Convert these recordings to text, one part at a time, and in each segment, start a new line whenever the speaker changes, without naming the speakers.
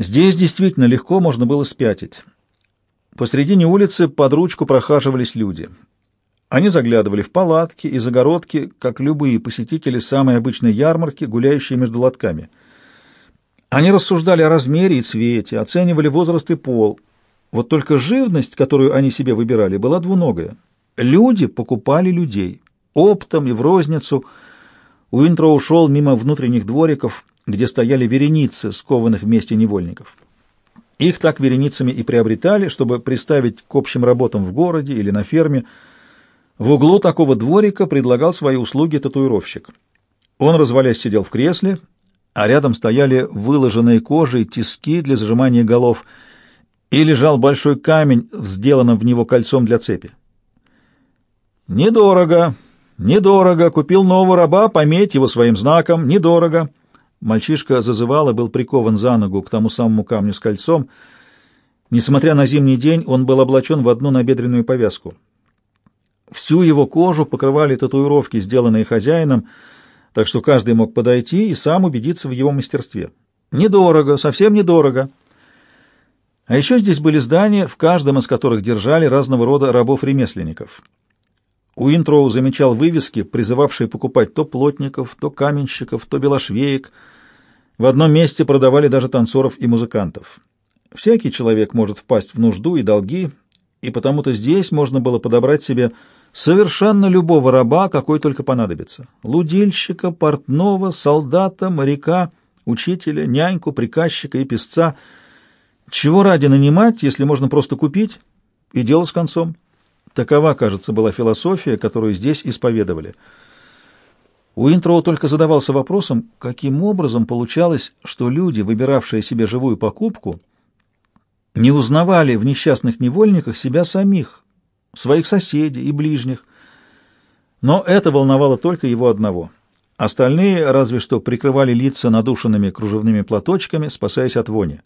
Здесь действительно легко можно было спятить. Посредине улицы под ручку прохаживались люди. Они заглядывали в палатки и загородки, как любые посетители самой обычной ярмарки, гуляющие между лотками. Они рассуждали о размере и цвете, оценивали возраст и пол. Вот только живность, которую они себе выбирали, была двуногая. Люди покупали людей. Оптом и в розницу. Уинтро ушел мимо внутренних двориков, где стояли вереницы, скованных вместе невольников. Их так вереницами и приобретали, чтобы приставить к общим работам в городе или на ферме. В углу такого дворика предлагал свои услуги татуировщик. Он, развалясь, сидел в кресле, а рядом стояли выложенные кожей тиски для зажимания голов, и лежал большой камень, сделанным в него кольцом для цепи. «Недорого, недорого, купил нового раба, пометь его своим знаком, недорого». Мальчишка зазывал и был прикован за ногу к тому самому камню с кольцом. Несмотря на зимний день, он был облачен в одну набедренную повязку. Всю его кожу покрывали татуировки, сделанные хозяином, так что каждый мог подойти и сам убедиться в его мастерстве. Недорого, совсем недорого. А еще здесь были здания, в каждом из которых держали разного рода рабов-ремесленников. Уинтроу замечал вывески, призывавшие покупать то плотников, то каменщиков, то белошвеек. В одном месте продавали даже танцоров и музыкантов. Всякий человек может впасть в нужду и долги, и потому-то здесь можно было подобрать себе совершенно любого раба, какой только понадобится. Лудильщика, портного, солдата, моряка, учителя, няньку, приказчика и песца. Чего ради нанимать, если можно просто купить и дело с концом? Такова, кажется, была философия, которую здесь исповедовали. Уинтроу только задавался вопросом, каким образом получалось, что люди, выбиравшие себе живую покупку, не узнавали в несчастных невольниках себя самих, своих соседей и ближних. Но это волновало только его одного. Остальные разве что прикрывали лица надушенными кружевными платочками, спасаясь от вони.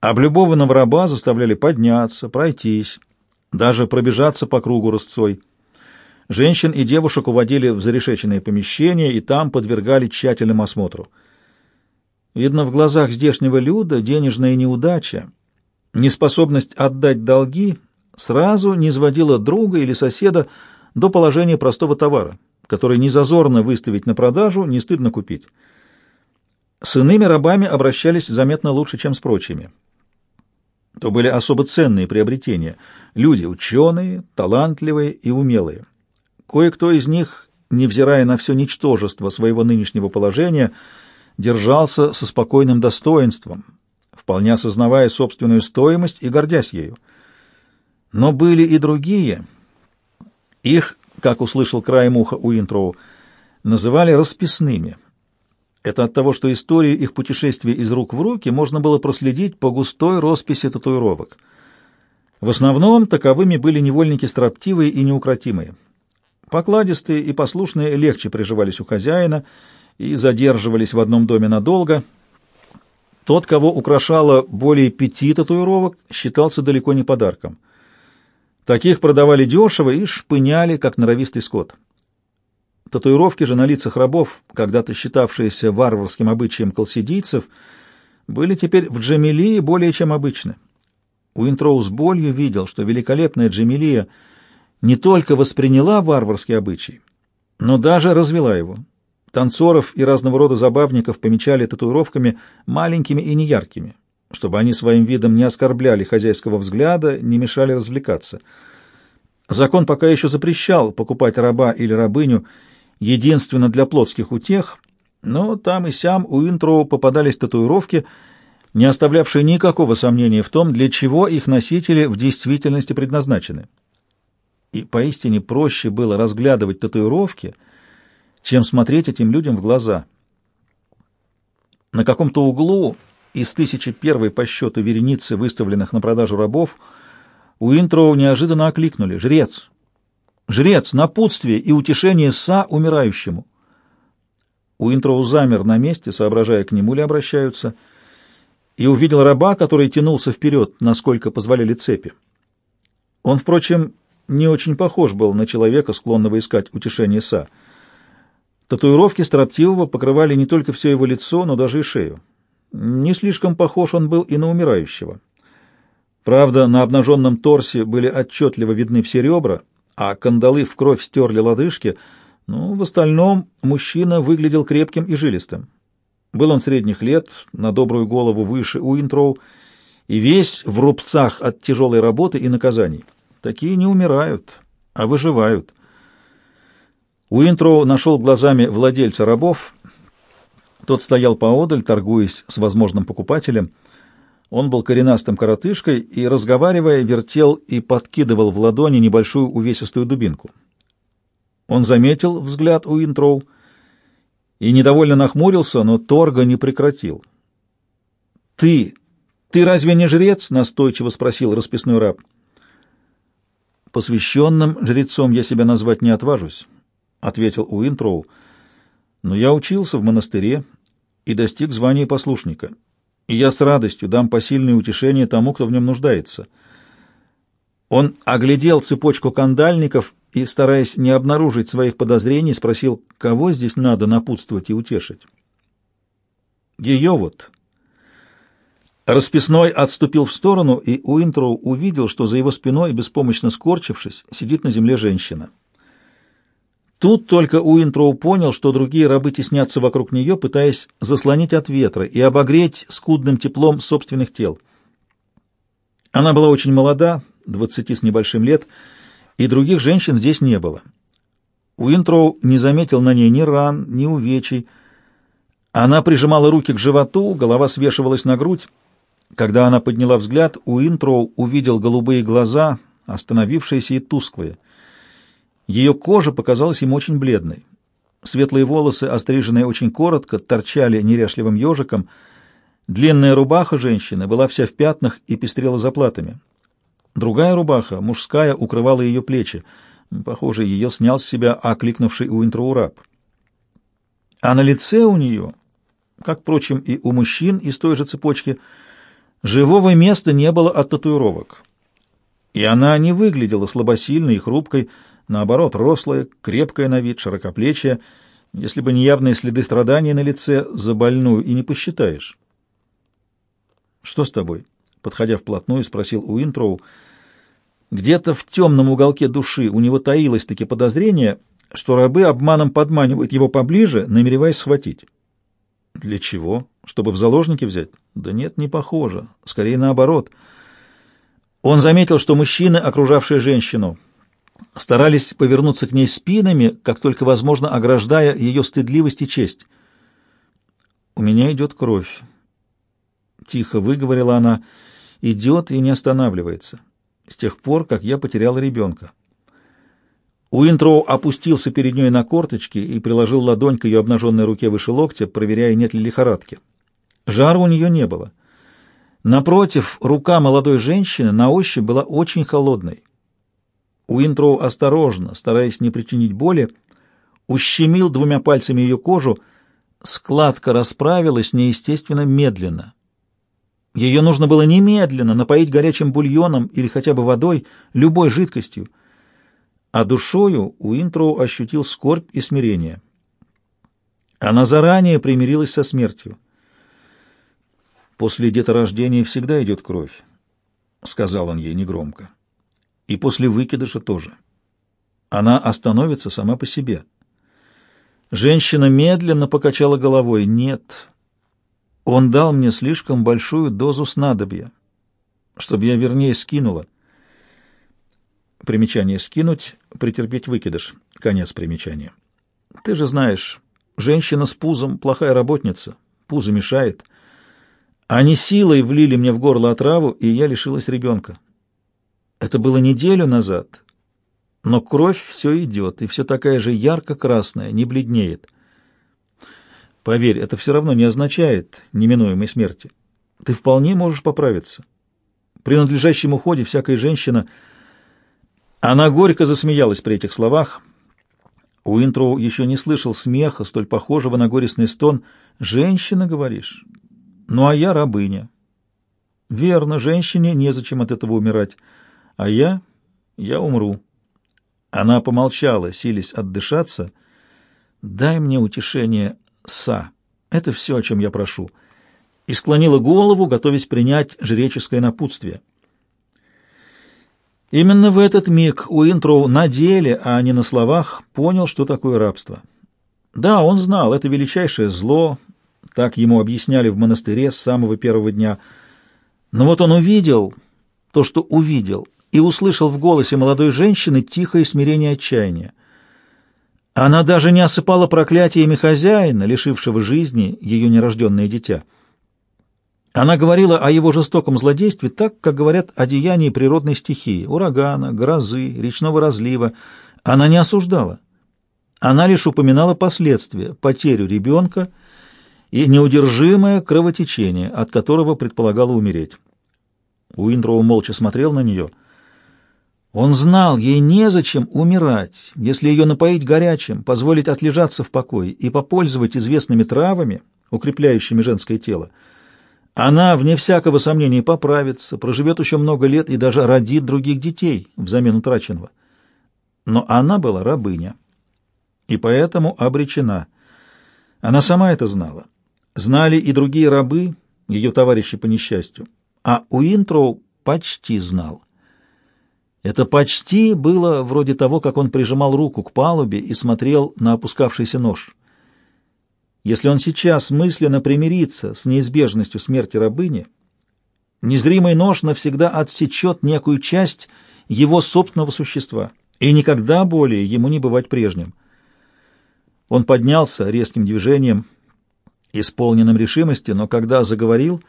Облюбованного раба заставляли подняться, пройтись, даже пробежаться по кругу рысцой. Женщин и девушек уводили в зарешеченные помещения и там подвергали тщательному осмотру. Видно, в глазах здешнего люда денежная неудача, неспособность отдать долги сразу не сводила друга или соседа до положения простого товара, который не зазорно выставить на продажу, не стыдно купить. С иными рабами обращались заметно лучше, чем с прочими то были особо ценные приобретения. Люди ученые, талантливые и умелые. Кое-кто из них, невзирая на все ничтожество своего нынешнего положения, держался со спокойным достоинством, вполне осознавая собственную стоимость и гордясь ею. Но были и другие. Их, как услышал краем уха Уинтроу, называли расписными — это от того, что историю их путешествия из рук в руки можно было проследить по густой росписи татуировок. В основном таковыми были невольники строптивые и неукротимые. Покладистые и послушные легче приживались у хозяина и задерживались в одном доме надолго. Тот, кого украшало более пяти татуировок, считался далеко не подарком. Таких продавали дешево и шпыняли, как норовистый скот. Татуировки же на лицах рабов, когда-то считавшиеся варварским обычаем колсидийцев, были теперь в Джамилии более чем обычны. Уинтроу с болью видел, что великолепная Джамилия не только восприняла варварский обычай, но даже развела его. Танцоров и разного рода забавников помечали татуировками маленькими и неяркими, чтобы они своим видом не оскорбляли хозяйского взгляда, не мешали развлекаться. Закон пока еще запрещал покупать раба или рабыню единственно для плотских утех, но там и сям у Интроу попадались татуировки, не оставлявшие никакого сомнения в том, для чего их носители в действительности предназначены. И поистине проще было разглядывать татуировки, чем смотреть этим людям в глаза. На каком-то углу из тысячи первой по счету вереницы, выставленных на продажу рабов, у Интроу неожиданно окликнули «Жрец! Жрец, напутствие и утешение са умирающему. Уинтроу замер на месте, соображая, к нему ли обращаются, и увидел раба, который тянулся вперед, насколько позволяли цепи. Он, впрочем, не очень похож был на человека, склонного искать утешение са. Татуировки строптивого покрывали не только все его лицо, но даже и шею. Не слишком похож он был и на умирающего. Правда, на обнаженном торсе были отчетливо видны все ребра, а кандалы в кровь стерли лодыжки, но в остальном мужчина выглядел крепким и жилистым. Был он средних лет, на добрую голову выше Уинтроу, и весь в рубцах от тяжелой работы и наказаний. Такие не умирают, а выживают. Уинтроу нашел глазами владельца рабов. Тот стоял поодаль, торгуясь с возможным покупателем. Он был коренастым коротышкой и, разговаривая, вертел и подкидывал в ладони небольшую увесистую дубинку. Он заметил взгляд Уинтроу и недовольно нахмурился, но торга не прекратил. «Ты! Ты разве не жрец?» — настойчиво спросил расписной раб. «Посвященным жрецом я себя назвать не отважусь», — ответил Уинтроу. «Но я учился в монастыре и достиг звания послушника, и я с радостью дам посильное утешение тому, кто в нем нуждается». Он оглядел цепочку кандальников и, стараясь не обнаружить своих подозрений, спросил, кого здесь надо напутствовать и утешить. «Ее вот», Расписной отступил в сторону, и Уинтроу увидел, что за его спиной, беспомощно скорчившись, сидит на земле женщина. Тут только Уинтроу понял, что другие рабы теснятся вокруг нее, пытаясь заслонить от ветра и обогреть скудным теплом собственных тел. Она была очень молода, двадцати с небольшим лет, и других женщин здесь не было. Уинтроу не заметил на ней ни ран, ни увечий. Она прижимала руки к животу, голова свешивалась на грудь. Когда она подняла взгляд, Уинтроу увидел голубые глаза, остановившиеся и тусклые. Ее кожа показалась ему очень бледной. Светлые волосы, остриженные очень коротко, торчали неряшливым ежиком. Длинная рубаха женщины была вся в пятнах и пестрела заплатами. Другая рубаха, мужская, укрывала ее плечи. Похоже, ее снял с себя окликнувший Уинтроу раб. А на лице у нее, как, впрочем, и у мужчин из той же цепочки, — Живого места не было от татуировок. И она не выглядела слабосильной и хрупкой, наоборот, рослая, крепкая на вид, широкоплечья. Если бы не явные следы страдания на лице, за больную и не посчитаешь. «Что с тобой?» — подходя вплотную, спросил Уинтроу. Где-то в темном уголке души у него таилось-таки подозрение, что рабы обманом подманивают его поближе, намереваясь схватить. Для чего? Чтобы в заложники взять? Да нет, не похоже. Скорее наоборот. Он заметил, что мужчины, окружавшие женщину, старались повернуться к ней спинами, как только возможно, ограждая ее стыдливость и честь. «У меня идет кровь», — тихо выговорила она, — «идет и не останавливается, с тех пор, как я потеряла ребенка». Уинтроу опустился перед ней на корточки и приложил ладонь к ее обнаженной руке выше локтя, проверяя, нет ли лихорадки. Жара у нее не было. Напротив, рука молодой женщины на ощупь была очень холодной. Уинтроу осторожно, стараясь не причинить боли, ущемил двумя пальцами ее кожу, складка расправилась неестественно медленно. Ее нужно было немедленно напоить горячим бульоном или хотя бы водой, любой жидкостью — а душою Уинтроу ощутил скорбь и смирение. Она заранее примирилась со смертью. «После деторождения всегда идет кровь», — сказал он ей негромко. «И после выкидыша тоже. Она остановится сама по себе». Женщина медленно покачала головой. «Нет, он дал мне слишком большую дозу снадобья, чтобы я вернее скинула». Примечание «скинуть», претерпеть выкидыш. Конец примечания. Ты же знаешь, женщина с пузом — плохая работница. Пузо мешает. Они силой влили мне в горло отраву, и я лишилась ребенка. Это было неделю назад. Но кровь все идет, и все такая же ярко-красная, не бледнеет. Поверь, это все равно не означает неминуемой смерти. Ты вполне можешь поправиться. При надлежащем уходе всякая женщина — она горько засмеялась при этих словах. Уинтроу еще не слышал смеха, столь похожего на горестный стон. «Женщина, говоришь? Ну, а я рабыня». «Верно, женщине незачем от этого умирать. А я? Я умру». Она помолчала, сились отдышаться. «Дай мне утешение, Са. Это все, о чем я прошу. и склонила голову, готовясь принять жреческое напутствие. Именно в этот миг Уинтроу на деле, а не на словах, понял, что такое рабство. Да, он знал, это величайшее зло, так ему объясняли в монастыре с самого первого дня. Но вот он увидел то, что увидел, и услышал в голосе молодой женщины тихое смирение отчаяния. Она даже не осыпала проклятиями хозяина, лишившего жизни ее нерожденное дитя. Она говорила о его жестоком злодействе так, как говорят о деянии природной стихии, урагана, грозы, речного разлива. Она не осуждала. Она лишь упоминала последствия, потерю ребенка и неудержимое кровотечение, от которого предполагала умереть. Уиндроу молча смотрел на нее. Он знал, ей незачем умирать, если ее напоить горячим, позволить отлежаться в покое и попользовать известными травами, укрепляющими женское тело. Она, вне всякого сомнения, поправится, проживет еще много лет и даже родит других детей взамен утраченного. Но она была рабыня, и поэтому обречена. Она сама это знала. Знали и другие рабы, ее товарищи по несчастью. А Уинтроу почти знал. Это почти было вроде того, как он прижимал руку к палубе и смотрел на опускавшийся нож. Если он сейчас мысленно примирится с неизбежностью смерти рабыни, незримый нож навсегда отсечет некую часть его собственного существа, и никогда более ему не бывать прежним. Он поднялся резким движением, исполненным решимости, но когда заговорил,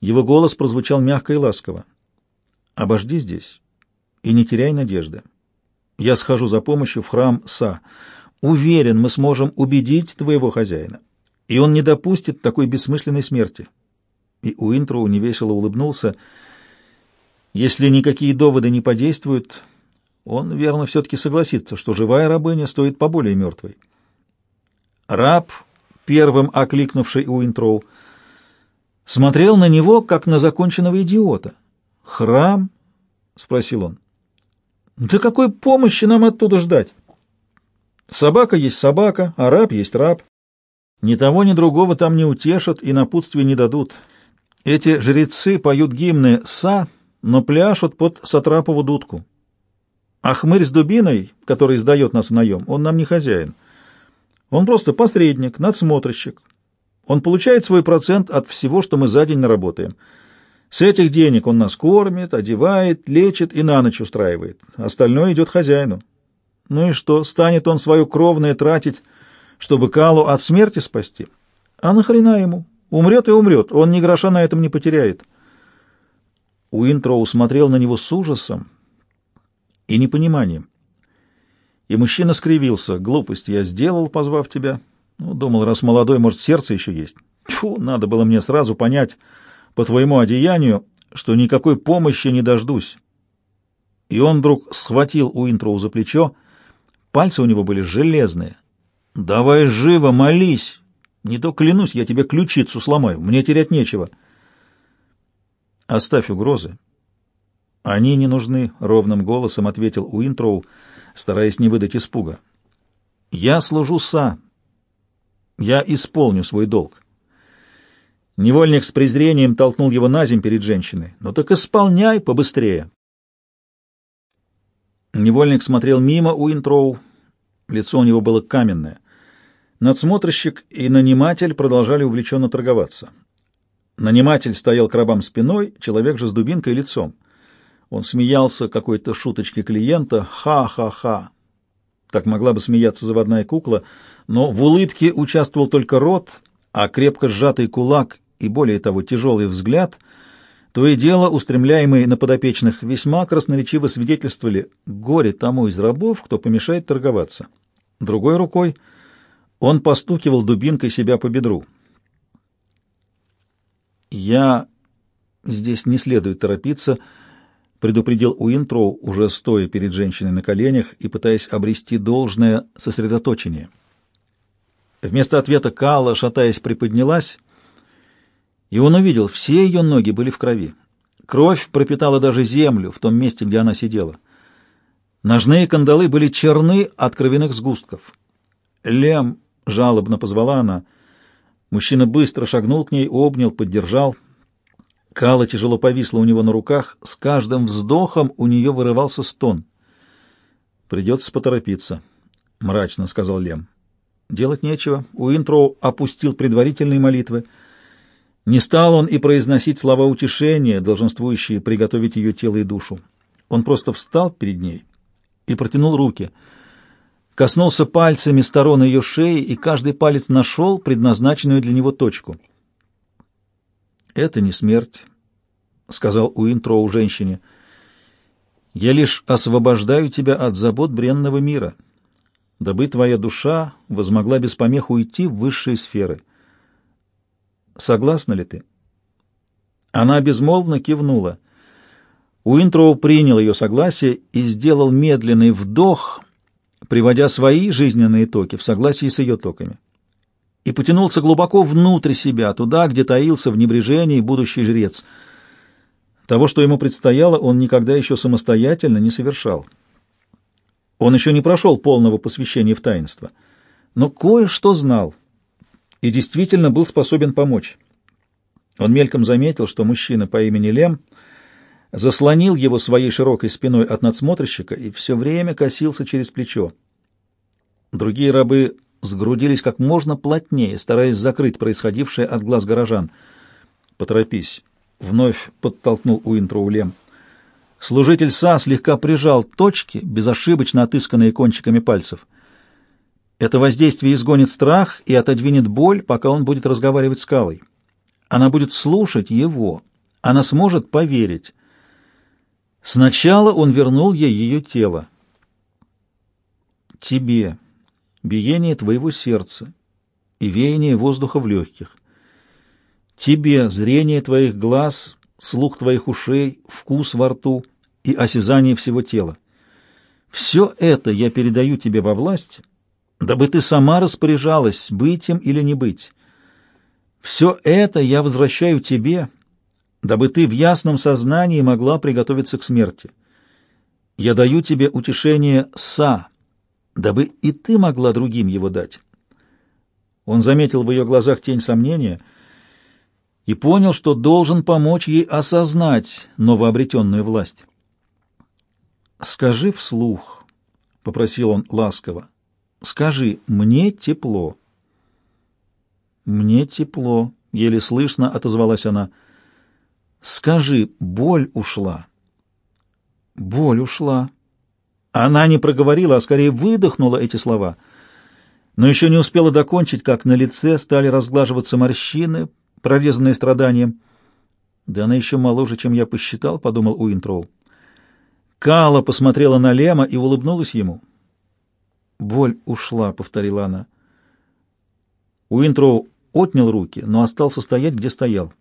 его голос прозвучал мягко и ласково. «Обожди здесь и не теряй надежды. Я схожу за помощью в храм Са. Уверен, мы сможем убедить твоего хозяина, и он не допустит такой бессмысленной смерти. И Уинтроу невесело улыбнулся. Если никакие доводы не подействуют, он, верно, все-таки согласится, что живая рабыня стоит поболее мертвой. Раб, первым окликнувший Уинтроу, смотрел на него, как на законченного идиота. «Храм?» — спросил он. «Да какой помощи нам оттуда ждать?» Собака есть собака, а раб есть раб. Ни того, ни другого там не утешат и напутствия не дадут. Эти жрецы поют гимны «Са», но пляшут под сатрапову дудку. А хмырь с дубиной, который сдает нас в наем, он нам не хозяин. Он просто посредник, надсмотрщик. Он получает свой процент от всего, что мы за день наработаем. С этих денег он нас кормит, одевает, лечит и на ночь устраивает. Остальное идет хозяину. Ну и что, станет он свое кровное тратить, чтобы Калу от смерти спасти? А нахрена ему? Умрет и умрет, он ни гроша на этом не потеряет. Уинтроу смотрел на него с ужасом и непониманием. И мужчина скривился. «Глупость я сделал, позвав тебя. Ну, думал, раз молодой, может, сердце еще есть. Тьфу, надо было мне сразу понять по твоему одеянию, что никакой помощи не дождусь». И он вдруг схватил Уинтроу за плечо, Пальцы у него были железные. «Давай живо, молись! Не то, клянусь, я тебе ключицу сломаю, мне терять нечего». «Оставь угрозы». «Они не нужны», — ровным голосом ответил Уинтроу, стараясь не выдать испуга. «Я служу Са. Я исполню свой долг». Невольник с презрением толкнул его на земь перед женщиной. «Ну так исполняй побыстрее». Невольник смотрел мимо Уинтроу. Лицо у него было каменное. Надсмотрщик и наниматель продолжали увлеченно торговаться. Наниматель стоял к рабам спиной, человек же с дубинкой лицом. Он смеялся какой-то шуточке клиента «ха-ха-ха». Так могла бы смеяться заводная кукла, но в улыбке участвовал только рот, а крепко сжатый кулак и, более того, тяжелый взгляд — то и дело, устремляемые на подопечных, весьма красноречиво свидетельствовали горе тому из рабов, кто помешает торговаться. Другой рукой он постукивал дубинкой себя по бедру. «Я... здесь не следует торопиться», — предупредил Уинтроу, уже стоя перед женщиной на коленях и пытаясь обрести должное сосредоточение. Вместо ответа Кала, шатаясь, приподнялась и он увидел, все ее ноги были в крови. Кровь пропитала даже землю в том месте, где она сидела. Ножные кандалы были черны от кровяных сгустков. «Лем!» — жалобно позвала она. Мужчина быстро шагнул к ней, обнял, поддержал. Кала тяжело повисла у него на руках. С каждым вздохом у нее вырывался стон. «Придется поторопиться», — мрачно сказал Лем. Делать нечего. Уинтроу опустил предварительные молитвы. Не стал он и произносить слова утешения, долженствующие приготовить ее тело и душу. Он просто встал перед ней и протянул руки — коснулся пальцами сторон ее шеи, и каждый палец нашел предназначенную для него точку. «Это не смерть», — сказал Уинтроу женщине. «Я лишь освобождаю тебя от забот бренного мира, дабы твоя душа возмогла без помех уйти в высшие сферы. Согласна ли ты?» Она безмолвно кивнула. Уинтроу принял ее согласие и сделал медленный вдох — приводя свои жизненные токи в согласии с ее токами. И потянулся глубоко внутрь себя, туда, где таился в небрежении будущий жрец. Того, что ему предстояло, он никогда еще самостоятельно не совершал. Он еще не прошел полного посвящения в таинство, но кое-что знал и действительно был способен помочь. Он мельком заметил, что мужчина по имени Лем — заслонил его своей широкой спиной от надсмотрщика и все время косился через плечо. Другие рабы сгрудились как можно плотнее, стараясь закрыть происходившее от глаз горожан. «Поторопись», — вновь подтолкнул Уинтроу Лем. Служитель Са слегка прижал точки, безошибочно отысканные кончиками пальцев. Это воздействие изгонит страх и отодвинет боль, пока он будет разговаривать с Калой. Она будет слушать его, она сможет поверить. Сначала он вернул ей ее тело. Тебе, биение твоего сердца и веяние воздуха в легких. Тебе зрение твоих глаз, слух твоих ушей, вкус во рту и осязание всего тела. Все это я передаю тебе во власть, дабы ты сама распоряжалась, быть им или не быть. Все это я возвращаю тебе, дабы ты в ясном сознании могла приготовиться к смерти. Я даю тебе утешение Са, дабы и ты могла другим его дать. Он заметил в ее глазах тень сомнения и понял, что должен помочь ей осознать новообретенную власть. «Скажи вслух», — попросил он ласково, — «скажи, мне тепло». «Мне тепло», — еле слышно отозвалась она, — Скажи, боль ушла. Боль ушла. Она не проговорила, а скорее выдохнула эти слова. Но еще не успела докончить, как на лице стали разглаживаться морщины, прорезанные страданием. Да она еще моложе, чем я посчитал, подумал Уинтроу. Кала посмотрела на Лема и улыбнулась ему. «Боль ушла», — повторила она. Уинтроу отнял руки, но остался стоять, где стоял.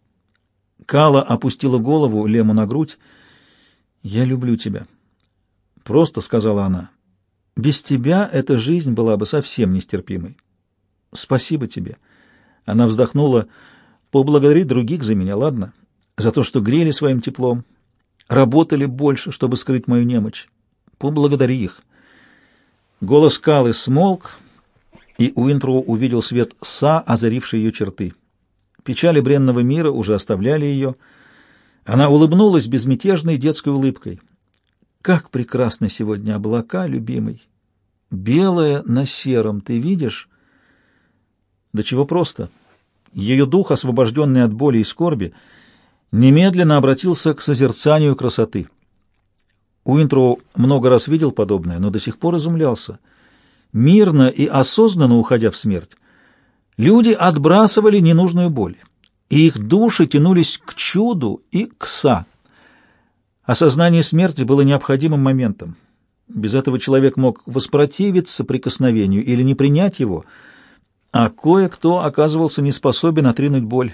Кала опустила голову Лему на грудь. «Я люблю тебя», — просто сказала она. «Без тебя эта жизнь была бы совсем нестерпимой. Спасибо тебе». Она вздохнула. «Поблагодари других за меня, ладно? За то, что грели своим теплом, работали больше, чтобы скрыть мою немочь. Поблагодари их». Голос Калы смолк, и Уинтроу увидел свет Са, озаривший ее черты. Печали бренного мира уже оставляли ее. Она улыбнулась безмятежной детской улыбкой. «Как прекрасны сегодня облака, любимый! Белое на сером, ты видишь?» «Да чего просто!» Ее дух, освобожденный от боли и скорби, немедленно обратился к созерцанию красоты. Уинтроу много раз видел подобное, но до сих пор изумлялся. Мирно и осознанно уходя в смерть, Люди отбрасывали ненужную боль, и их души тянулись к чуду и к са. Осознание смерти было необходимым моментом. Без этого человек мог воспротивиться прикосновению или не принять его, а кое-кто оказывался не способен отринуть боль.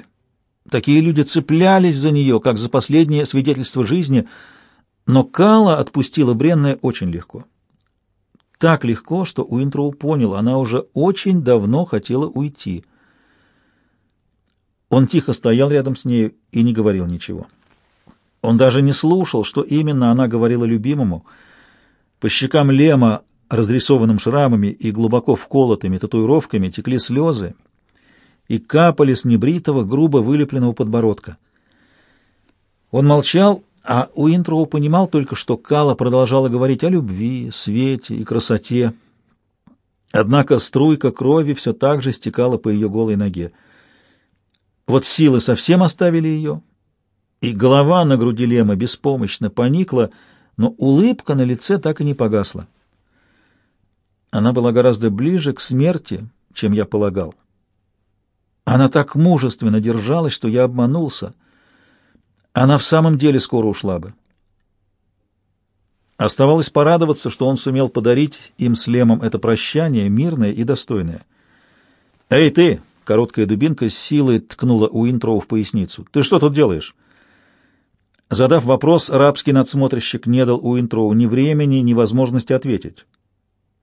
Такие люди цеплялись за нее, как за последнее свидетельство жизни, но Кала отпустила бренное очень легко. Так легко, что Уинтроу понял, она уже очень давно хотела уйти. Он тихо стоял рядом с нею и не говорил ничего. Он даже не слушал, что именно она говорила любимому. По щекам Лема, разрисованным шрамами и глубоко вколотыми татуировками, текли слезы, и капали с небритого, грубо вылепленного подбородка. Он молчал, а Уинтроу понимал только, что Кала продолжала говорить о любви, свете и красоте. Однако струйка крови все так же стекала по ее голой ноге. Вот силы совсем оставили ее, и голова на груди Лема беспомощно поникла, но улыбка на лице так и не погасла. Она была гораздо ближе к смерти, чем я полагал. Она так мужественно держалась, что я обманулся. Она в самом деле скоро ушла бы. Оставалось порадоваться, что он сумел подарить им с Лемом это прощание, мирное и достойное. «Эй, ты!» — короткая дубинка с силой ткнула Уинтроу в поясницу. «Ты что тут делаешь?» Задав вопрос, рабский надсмотрщик не дал Уинтроу ни времени, ни возможности ответить.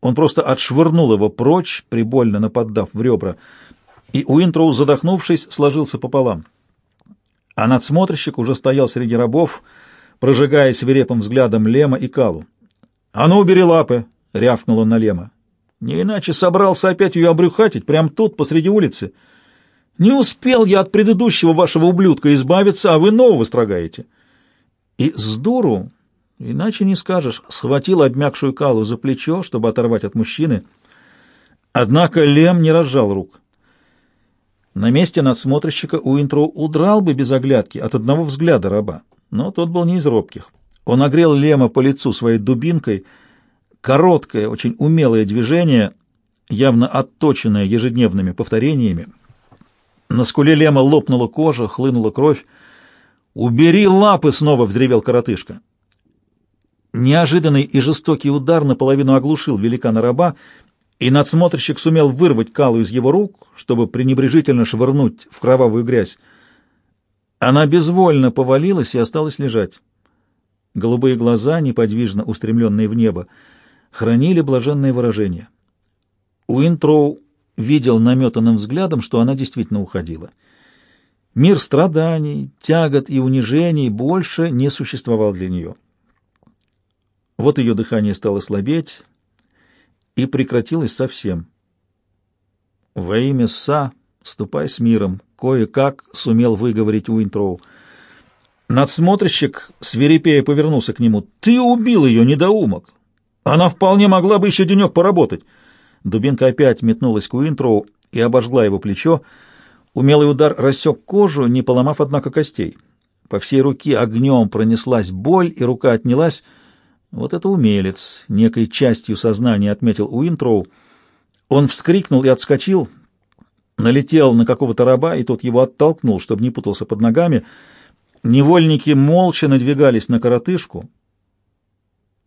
Он просто отшвырнул его прочь, прибольно наподдав в ребра, и Уинтроу, задохнувшись, сложился пополам. А надсмотрщик уже стоял среди рабов, прожигая свирепым взглядом Лема и Калу. «А ну, убери лапы!» — рявкнул он на Лема. «Не иначе собрался опять ее обрюхатить, прямо тут, посреди улицы. Не успел я от предыдущего вашего ублюдка избавиться, а вы нового строгаете». И с дуру Иначе не скажешь, схватил обмякшую Калу за плечо, чтобы оторвать от мужчины. Однако Лем не разжал рук. На месте надсмотрщика Уинтроу удрал бы без оглядки от одного взгляда раба, но тот был не из робких. Он огрел Лема по лицу своей дубинкой, короткое, очень умелое движение, явно отточенное ежедневными повторениями. На скуле Лема лопнула кожа, хлынула кровь. «Убери лапы!» — снова взревел коротышка. Неожиданный и жестокий удар наполовину оглушил великана-раба, и надсмотрщик сумел вырвать Калу из его рук, чтобы пренебрежительно швырнуть в кровавую грязь. Она безвольно повалилась и осталась лежать. Голубые глаза, неподвижно устремленные в небо, хранили блаженное выражение. Уинтроу видел наметанным взглядом, что она действительно уходила. Мир страданий, тягот и унижений больше не существовал для нее. Вот ее дыхание стало слабеть и прекратилось совсем. «Во имя Са, ступай с миром», — кое-как сумел выговорить Уинтроу. Надсмотрщик свирепея повернулся к нему. «Ты убил ее, недоумок! Она вполне могла бы еще денек поработать!» Дубинка опять метнулась к Уинтроу и обожгла его плечо. Умелый удар рассек кожу, не поломав, однако, костей. По всей руке огнем пронеслась боль, и рука отнялась — вот это умелец, некой частью сознания отметил Уинтроу. Он вскрикнул и отскочил, налетел на какого-то раба, и тот его оттолкнул, чтобы не путался под ногами. Невольники молча надвигались на коротышку,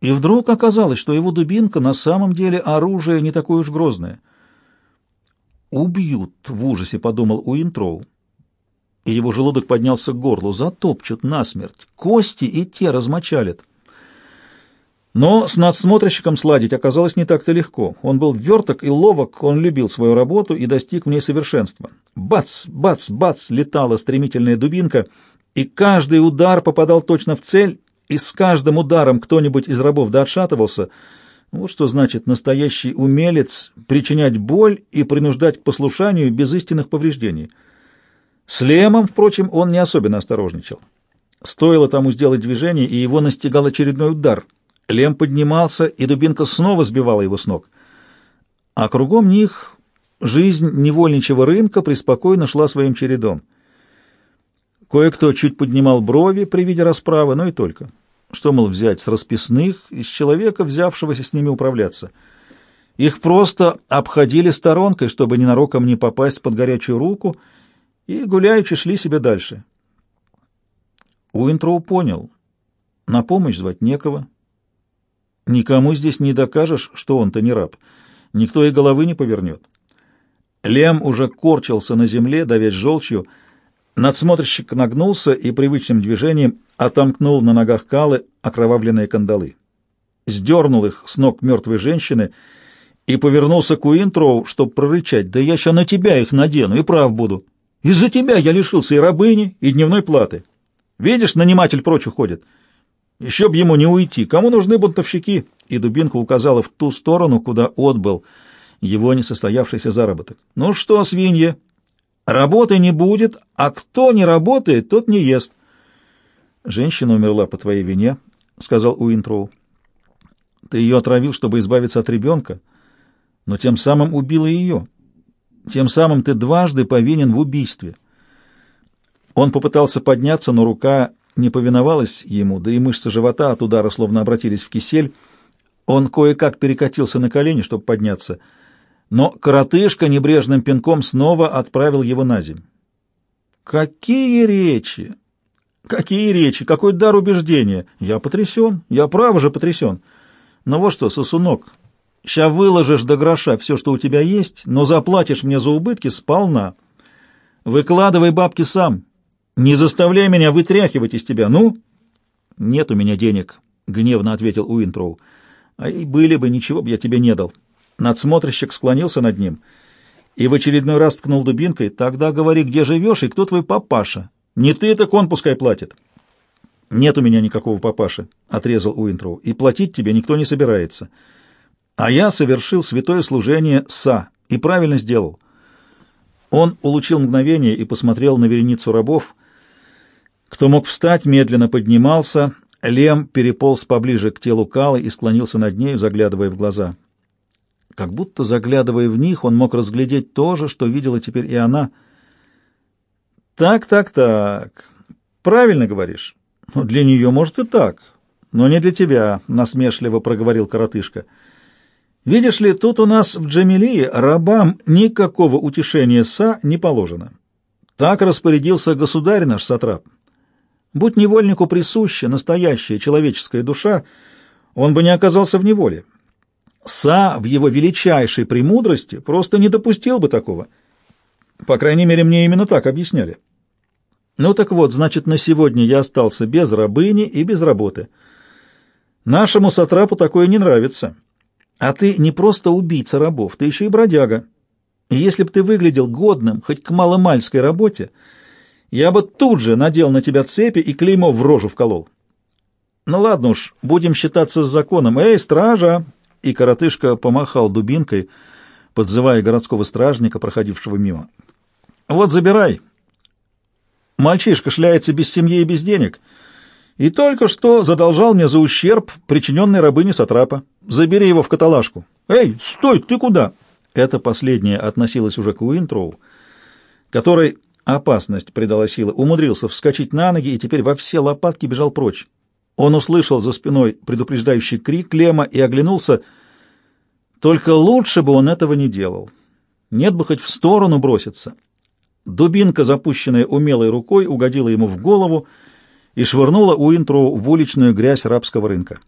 и вдруг оказалось, что его дубинка на самом деле оружие не такое уж грозное. «Убьют», — в ужасе подумал Уинтроу. И его желудок поднялся к горлу. «Затопчут насмерть. Кости и те размочалят». Но с надсмотрщиком сладить оказалось не так-то легко. Он был верток и ловок, он любил свою работу и достиг в ней совершенства. Бац, бац, бац летала стремительная дубинка, и каждый удар попадал точно в цель, и с каждым ударом кто-нибудь из рабов да отшатывался. Вот что значит настоящий умелец причинять боль и принуждать к послушанию без истинных повреждений. С Лемом, впрочем, он не особенно осторожничал. Стоило тому сделать движение, и его настигал очередной удар — Лем поднимался, и дубинка снова сбивала его с ног. А кругом них жизнь невольничьего рынка преспокойно шла своим чередом. Кое-кто чуть поднимал брови при виде расправы, но и только. Что, мол, взять с расписных, из человека, взявшегося с ними управляться? Их просто обходили сторонкой, чтобы ненароком не попасть под горячую руку, и гуляючи шли себе дальше. Уинтроу понял. На помощь звать некого, Никому здесь не докажешь, что он-то не раб. Никто и головы не повернет. Лем уже корчился на земле, давясь желчью. Надсмотрщик нагнулся и привычным движением отомкнул на ногах Калы окровавленные кандалы. Сдернул их с ног мертвой женщины и повернулся к Уинтроу, чтобы прорычать. «Да я еще на тебя их надену и прав буду. Из-за тебя я лишился и рабыни, и дневной платы. Видишь, наниматель прочь уходит». Еще б ему не уйти. Кому нужны бунтовщики? И Дубинка указала в ту сторону, куда отбыл его несостоявшийся заработок. Ну что, свиньи? Работы не будет, а кто не работает, тот не ест. Женщина умерла по твоей вине, — сказал Уинтроу. Ты ее отравил, чтобы избавиться от ребенка, но тем самым убил и ее. Тем самым ты дважды повинен в убийстве. Он попытался подняться, но рука не повиновалась ему, да и мышцы живота от удара словно обратились в кисель. Он кое-как перекатился на колени, чтобы подняться, но коротышка небрежным пинком снова отправил его на землю. «Какие речи! Какие речи! Какой дар убеждения! Я потрясен! Я право же потрясен! Ну вот что, сосунок, ща выложишь до гроша все, что у тебя есть, но заплатишь мне за убытки сполна. Выкладывай бабки сам, не заставляй меня вытряхивать из тебя, ну?» «Нет у меня денег», — гневно ответил Уинтроу. «А и были бы, ничего бы я тебе не дал». Надсмотрщик склонился над ним и в очередной раз ткнул дубинкой. «Тогда говори, где живешь и кто твой папаша. Не ты, так он пускай платит». «Нет у меня никакого папаши», — отрезал Уинтроу, — «и платить тебе никто не собирается. А я совершил святое служение Са и правильно сделал». Он улучил мгновение и посмотрел на вереницу рабов — кто мог встать, медленно поднимался. Лем переполз поближе к телу Калы и склонился над нею, заглядывая в глаза. Как будто, заглядывая в них, он мог разглядеть то же, что видела теперь и она. «Так, так, так. Правильно говоришь. Ну, для нее, может, и так, но не для тебя», — насмешливо проговорил коротышка. «Видишь ли, тут у нас в Джамилии рабам никакого утешения са не положено. Так распорядился государь наш сатрап. Будь невольнику присуща настоящая человеческая душа, он бы не оказался в неволе. Са в его величайшей премудрости просто не допустил бы такого. По крайней мере, мне именно так объясняли. Ну так вот, значит, на сегодня я остался без рабыни и без работы. Нашему сатрапу такое не нравится. А ты не просто убийца рабов, ты еще и бродяга. И если бы ты выглядел годным хоть к маломальской работе, я бы тут же надел на тебя цепи и клеймо в рожу вколол. Ну ладно уж, будем считаться с законом. Эй, стража! И коротышка помахал дубинкой, подзывая городского стражника, проходившего мимо. Вот забирай. Мальчишка шляется без семьи и без денег. И только что задолжал мне за ущерб, причиненный рабыне Сатрапа. Забери его в каталажку. Эй, стой, ты куда? Это последнее относилось уже к Уинтроу, который Опасность придала силы. Умудрился вскочить на ноги и теперь во все лопатки бежал прочь. Он услышал за спиной предупреждающий крик Лема и оглянулся. Только лучше бы он этого не делал. Нет бы хоть в сторону броситься. Дубинка, запущенная умелой рукой, угодила ему в голову и швырнула Уинтроу в уличную грязь рабского рынка.